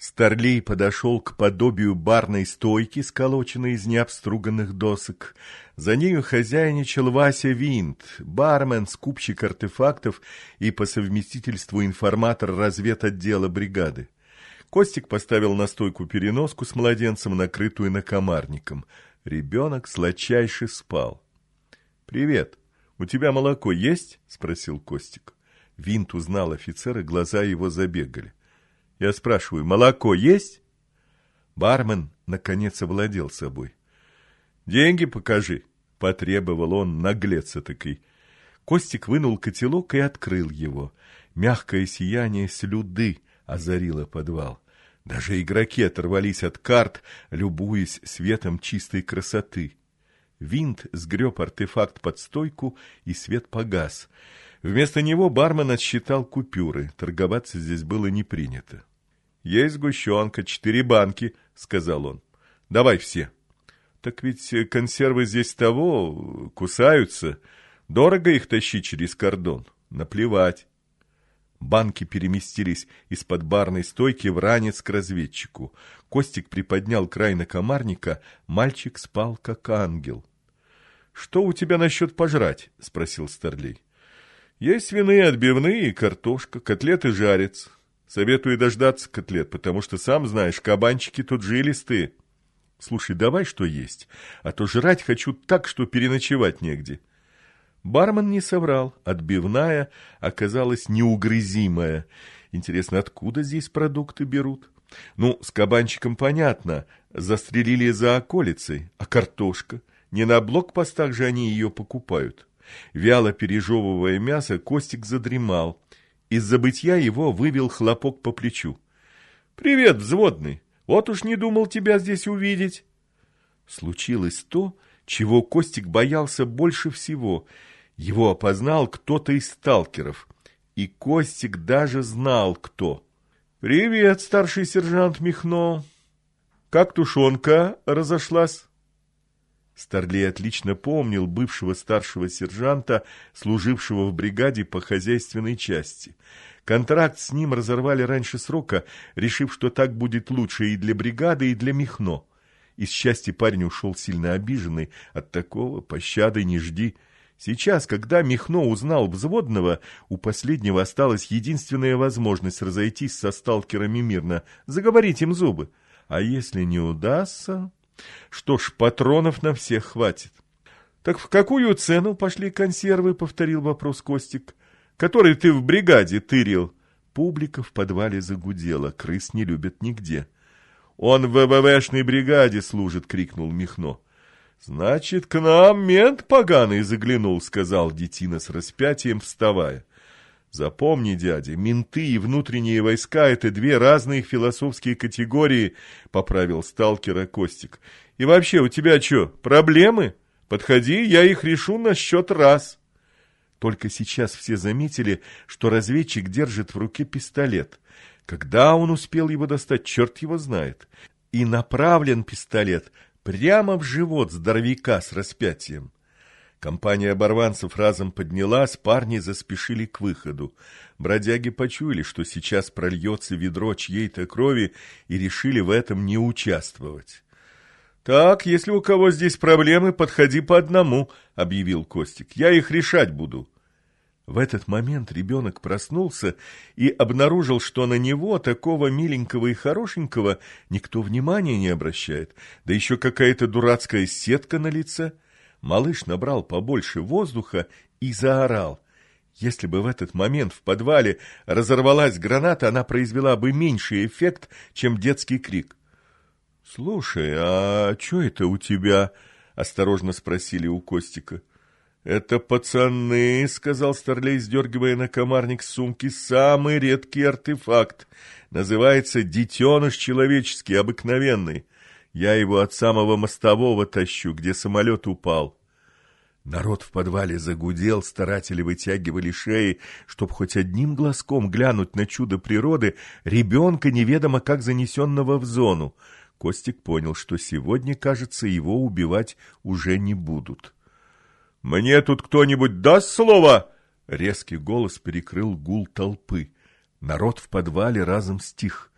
Старлей подошел к подобию барной стойки, сколоченной из необструганных досок. За нею хозяйничал Вася Винт, бармен, скупщик артефактов и по совместительству информатор разведотдела бригады. Костик поставил на стойку переноску с младенцем, накрытую накомарником. Ребенок сладчайше спал. «Привет. У тебя молоко есть?» — спросил Костик. Винт узнал офицера, глаза его забегали. Я спрашиваю, молоко есть? Бармен, наконец, овладел собой. Деньги покажи, потребовал он, наглец такой. Костик вынул котелок и открыл его. Мягкое сияние слюды озарило подвал. Даже игроки оторвались от карт, любуясь светом чистой красоты. Винт сгреб артефакт под стойку, и свет погас. Вместо него бармен отсчитал купюры. Торговаться здесь было не принято. «Есть сгущенка, четыре банки», — сказал он. «Давай все». «Так ведь консервы здесь того, кусаются. Дорого их тащить через кордон. Наплевать». Банки переместились из-под барной стойки в ранец к разведчику. Костик приподнял край накомарника, мальчик спал как ангел. — Что у тебя насчет пожрать? — спросил Старлей. — Есть свиные отбивные картошка, котлеты жарец. Советую дождаться котлет, потому что, сам знаешь, кабанчики тут жилистые. Слушай, давай что есть, а то жрать хочу так, что переночевать негде. Бармен не соврал, отбивная оказалась неугрызимая. Интересно, откуда здесь продукты берут? Ну, с кабанчиком понятно, застрелили за околицей, а картошка? Не на блокпостах же они ее покупают. Вяло пережевывая мясо, Костик задремал. Из забытья его вывел хлопок по плечу. «Привет, взводный! Вот уж не думал тебя здесь увидеть!» Случилось то, чего Костик боялся больше всего. Его опознал кто-то из сталкеров. И Костик даже знал, кто. «Привет, старший сержант Михно! Как тушенка разошлась?» Старлей отлично помнил бывшего старшего сержанта, служившего в бригаде по хозяйственной части. Контракт с ним разорвали раньше срока, решив, что так будет лучше и для бригады, и для Михно. Из счастья парень ушел сильно обиженный, от такого пощады не жди. Сейчас, когда Михно узнал взводного, у последнего осталась единственная возможность разойтись со сталкерами мирно, заговорить им зубы. А если не удастся... Что ж, патронов на всех хватит. Так в какую цену пошли консервы, повторил вопрос Костик. Который ты в бригаде тырил? Публика в подвале загудела, крыс не любят нигде. Он в ВВшной бригаде служит, крикнул Михно. Значит, к нам мент поганый заглянул, сказал детина с распятием, вставая. Запомни, дядя, менты и внутренние войска — это две разные философские категории, — поправил сталкера Костик. И вообще, у тебя что, проблемы? Подходи, я их решу на счет раз. Только сейчас все заметили, что разведчик держит в руке пистолет. Когда он успел его достать, черт его знает. И направлен пистолет прямо в живот здоровяка с распятием. Компания оборванцев разом поднялась, парни заспешили к выходу. Бродяги почуяли, что сейчас прольется ведро чьей-то крови, и решили в этом не участвовать. «Так, если у кого здесь проблемы, подходи по одному», — объявил Костик. «Я их решать буду». В этот момент ребенок проснулся и обнаружил, что на него, такого миленького и хорошенького, никто внимания не обращает, да еще какая-то дурацкая сетка на лице — Малыш набрал побольше воздуха и заорал. Если бы в этот момент в подвале разорвалась граната, она произвела бы меньший эффект, чем детский крик. — Слушай, а что это у тебя? — осторожно спросили у Костика. — Это пацаны, — сказал Старлей, сдергивая на комарник сумки, — самый редкий артефакт. Называется детеныш человеческий, обыкновенный. Я его от самого мостового тащу, где самолет упал. Народ в подвале загудел, старатели вытягивали шеи, чтоб хоть одним глазком глянуть на чудо природы ребенка, неведомо как занесенного в зону. Костик понял, что сегодня, кажется, его убивать уже не будут. — Мне тут кто-нибудь даст слово? — резкий голос перекрыл гул толпы. Народ в подвале разом стих.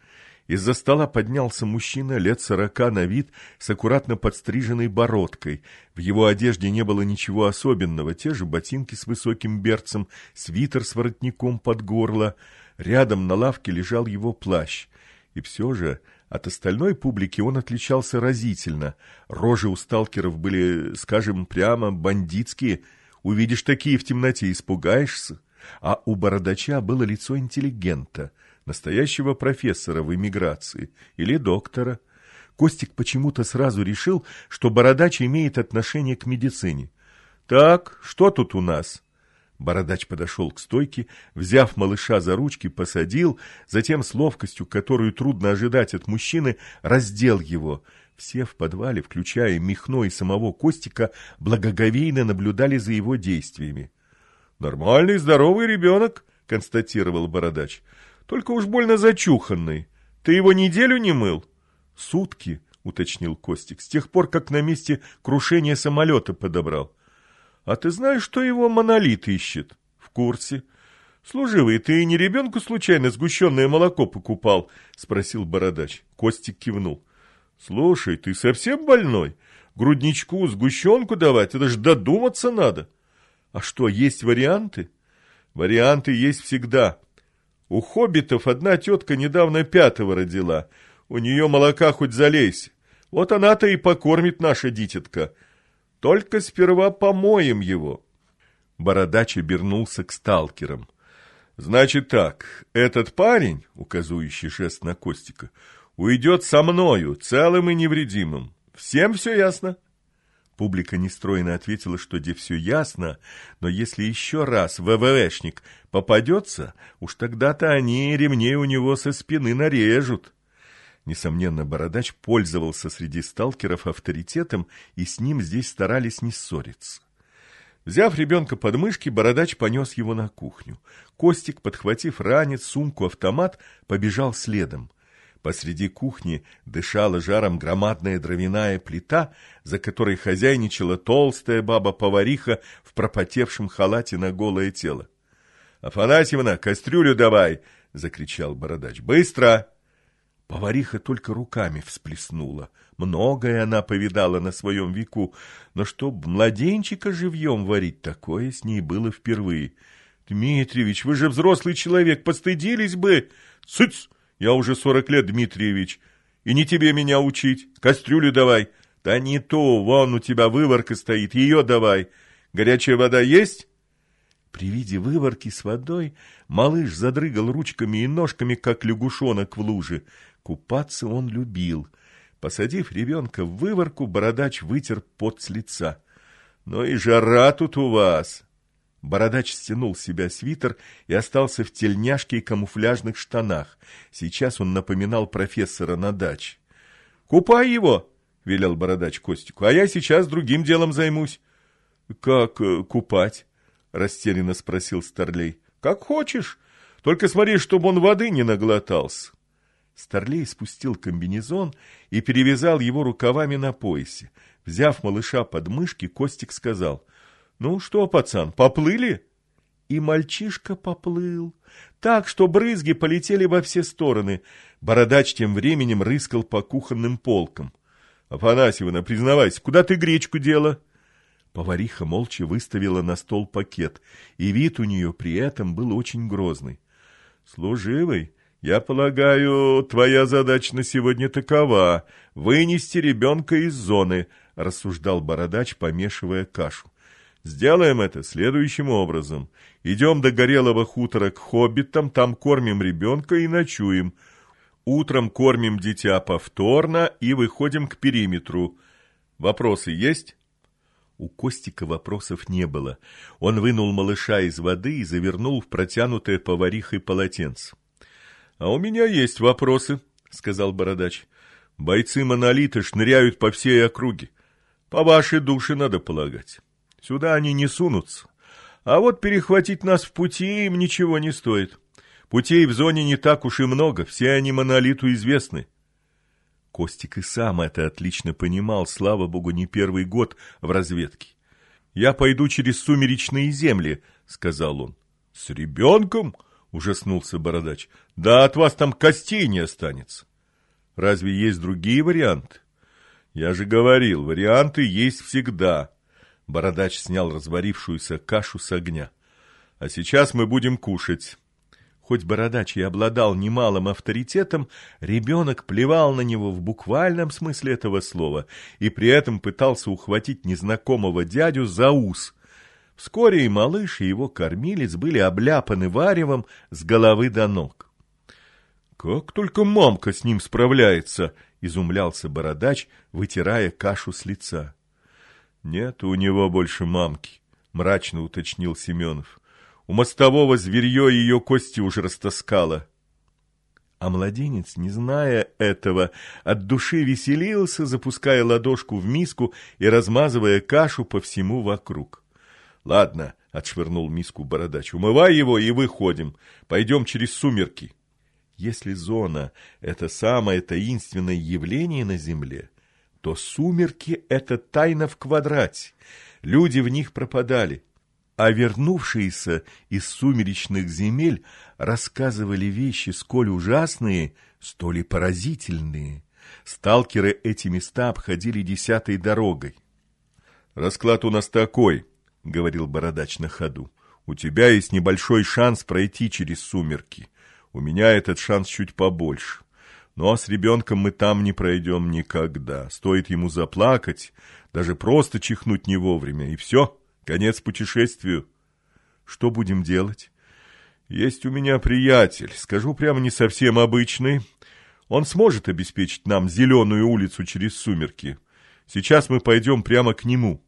Из-за стола поднялся мужчина лет сорока на вид с аккуратно подстриженной бородкой. В его одежде не было ничего особенного, те же ботинки с высоким берцем, свитер с воротником под горло. Рядом на лавке лежал его плащ. И все же от остальной публики он отличался разительно. Рожи у сталкеров были, скажем прямо, бандитские. Увидишь такие в темноте, испугаешься. А у бородача было лицо интеллигента — настоящего профессора в эмиграции или доктора. Костик почему-то сразу решил, что Бородач имеет отношение к медицине. «Так, что тут у нас?» Бородач подошел к стойке, взяв малыша за ручки, посадил, затем с ловкостью, которую трудно ожидать от мужчины, раздел его. Все в подвале, включая Михно и самого Костика, благоговейно наблюдали за его действиями. «Нормальный, здоровый ребенок», — констатировал Бородач. Только уж больно зачуханный. Ты его неделю не мыл? Сутки, уточнил Костик, с тех пор, как на месте крушения самолета подобрал. А ты знаешь, что его монолит ищет? В курсе. Служивый, ты не ребенку случайно сгущенное молоко покупал? Спросил бородач. Костик кивнул. Слушай, ты совсем больной? Грудничку сгущенку давать, это ж додуматься надо. А что, есть варианты? Варианты есть всегда, у хоббитов одна тетка недавно пятого родила. У нее молока хоть залейся. Вот она-то и покормит наша дитятка. Только сперва помоем его. Бородач обернулся к сталкерам. Значит так, этот парень, указывающий жест на Костика, уйдет со мною, целым и невредимым. Всем все ясно? Публика нестройно ответила, что где все ясно, но если еще раз ВВшник попадется, уж тогда-то они ремней у него со спины нарежут. Несомненно, Бородач пользовался среди сталкеров авторитетом, и с ним здесь старались не ссориться. Взяв ребенка под мышки, Бородач понес его на кухню. Костик, подхватив ранец, сумку, автомат, побежал следом. Посреди кухни дышала жаром громадная дровяная плита, за которой хозяйничала толстая баба-повариха в пропотевшем халате на голое тело. — Афанасьевна, кастрюлю давай! — закричал бородач. — Быстро! Повариха только руками всплеснула. Многое она повидала на своем веку, но чтоб младенчика живьем варить, такое с ней было впервые. — Дмитриевич, вы же взрослый человек, постыдились бы! — Цыц! Я уже сорок лет, Дмитриевич, и не тебе меня учить. Кастрюлю давай. Да не то, вон у тебя выварка стоит, ее давай. Горячая вода есть? При виде выварки с водой малыш задрыгал ручками и ножками, как лягушонок в луже. Купаться он любил. Посадив ребенка в выварку, бородач вытер пот с лица. — Ну и жара тут у вас! Бородач стянул с себя свитер и остался в тельняшке и камуфляжных штанах. Сейчас он напоминал профессора на даче. — Купай его! — велел Бородач Костику. — А я сейчас другим делом займусь. — Как э, купать? — растерянно спросил Старлей. — Как хочешь. Только смотри, чтобы он воды не наглотался. Старлей спустил комбинезон и перевязал его рукавами на поясе. Взяв малыша под мышки, Костик сказал — ну что, пацан, поплыли? И мальчишка поплыл, так что брызги полетели во все стороны. Бородач тем временем рыскал по кухонным полкам. — Афанасьевна, признавайся, куда ты гречку дела? Повариха молча выставила на стол пакет, и вид у нее при этом был очень грозный. — Служивый, я полагаю, твоя задача на сегодня такова — вынести ребенка из зоны, — рассуждал Бородач, помешивая кашу. Сделаем это следующим образом. Идем до Горелого хутора к хоббитам, там кормим ребенка и ночуем. Утром кормим дитя повторно и выходим к периметру. Вопросы есть? У Костика вопросов не было. Он вынул малыша из воды и завернул в протянутое поварихой полотенце. — А у меня есть вопросы, — сказал Бородач. — Бойцы монолита шныряют по всей округе. По вашей душе надо полагать. Сюда они не сунутся. А вот перехватить нас в пути им ничего не стоит. Путей в зоне не так уж и много, все они монолиту известны. Костик и сам это отлично понимал, слава богу, не первый год в разведке. «Я пойду через сумеречные земли», — сказал он. «С ребенком?» — ужаснулся бородач. «Да от вас там костей не останется». Разве есть другие варианты? Я же говорил, варианты есть всегда. Бородач снял разварившуюся кашу с огня. А сейчас мы будем кушать. Хоть Бородач и обладал немалым авторитетом, ребенок плевал на него в буквальном смысле этого слова и при этом пытался ухватить незнакомого дядю за ус. Вскоре и малыш, и его кормилец были обляпаны варевом с головы до ног. «Как только мамка с ним справляется!» — изумлялся бородач, вытирая кашу с лица. «Нет у него больше мамки», — мрачно уточнил Семенов. «У мостового зверье ее кости уже растаскало». А младенец, не зная этого, от души веселился, запуская ладошку в миску и размазывая кашу по всему вокруг. «Ладно», — отшвырнул миску бородач, — «умывай его и выходим. Пойдем через сумерки». Если зона — это самое таинственное явление на Земле, то сумерки — это тайна в квадрате. Люди в них пропадали. А вернувшиеся из сумеречных земель рассказывали вещи сколь ужасные, столь и поразительные. Сталкеры эти места обходили десятой дорогой. «Расклад у нас такой», — говорил Бородач на ходу. «У тебя есть небольшой шанс пройти через сумерки. У меня этот шанс чуть побольше. Ну а с ребенком мы там не пройдем никогда. Стоит ему заплакать, даже просто чихнуть не вовремя, и все, конец путешествию. Что будем делать? Есть у меня приятель, скажу прямо не совсем обычный. Он сможет обеспечить нам зеленую улицу через сумерки. Сейчас мы пойдем прямо к нему.